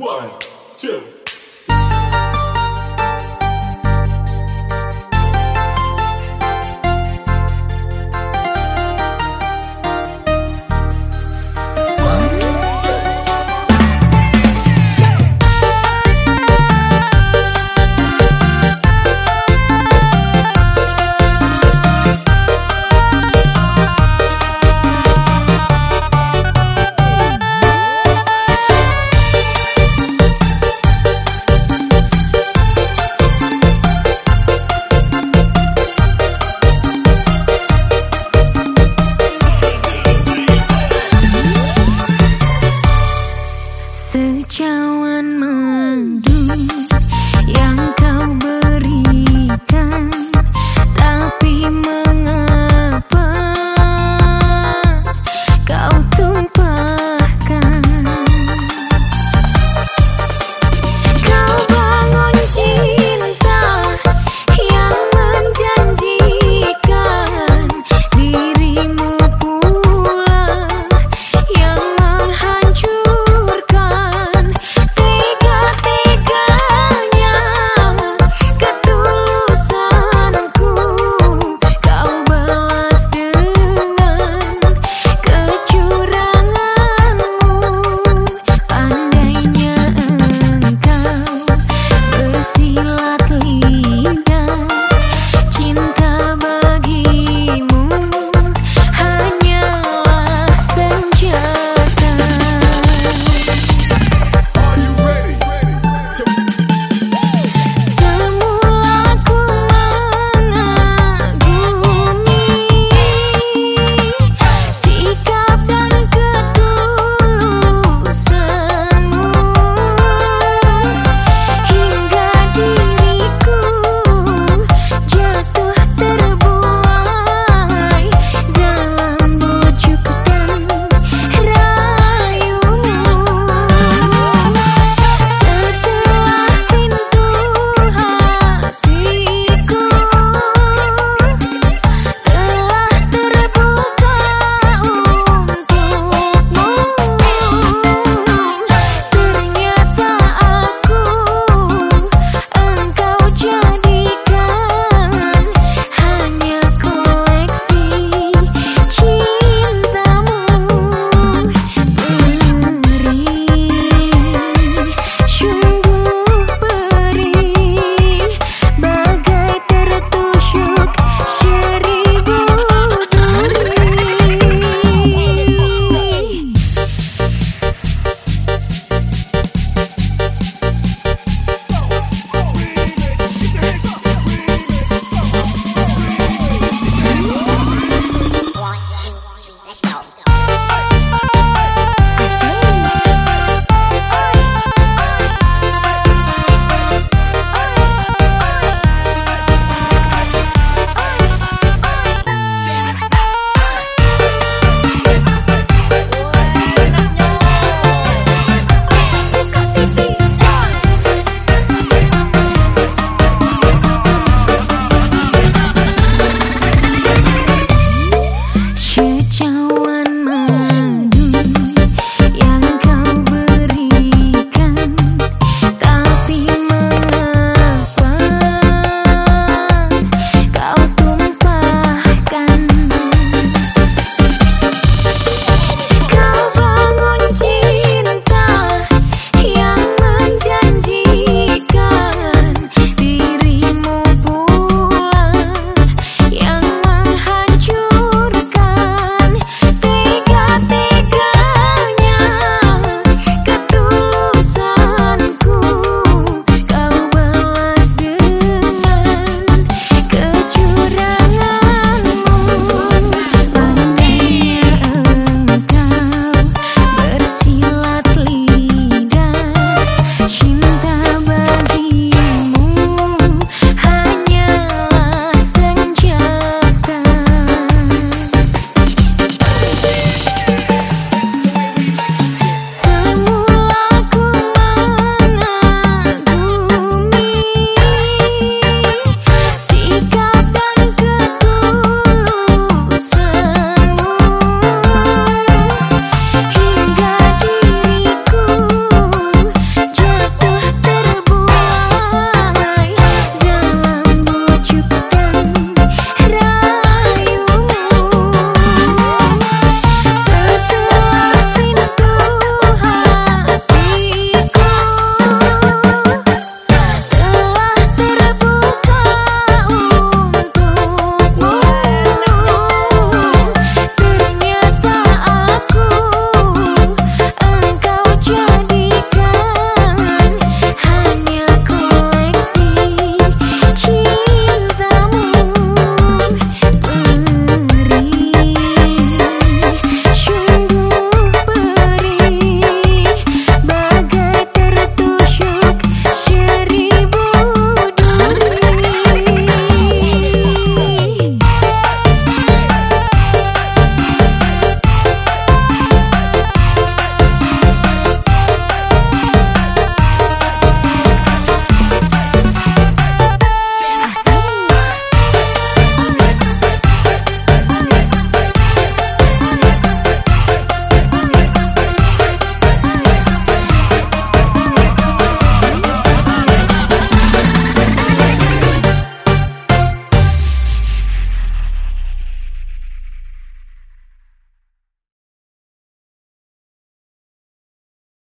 One, two.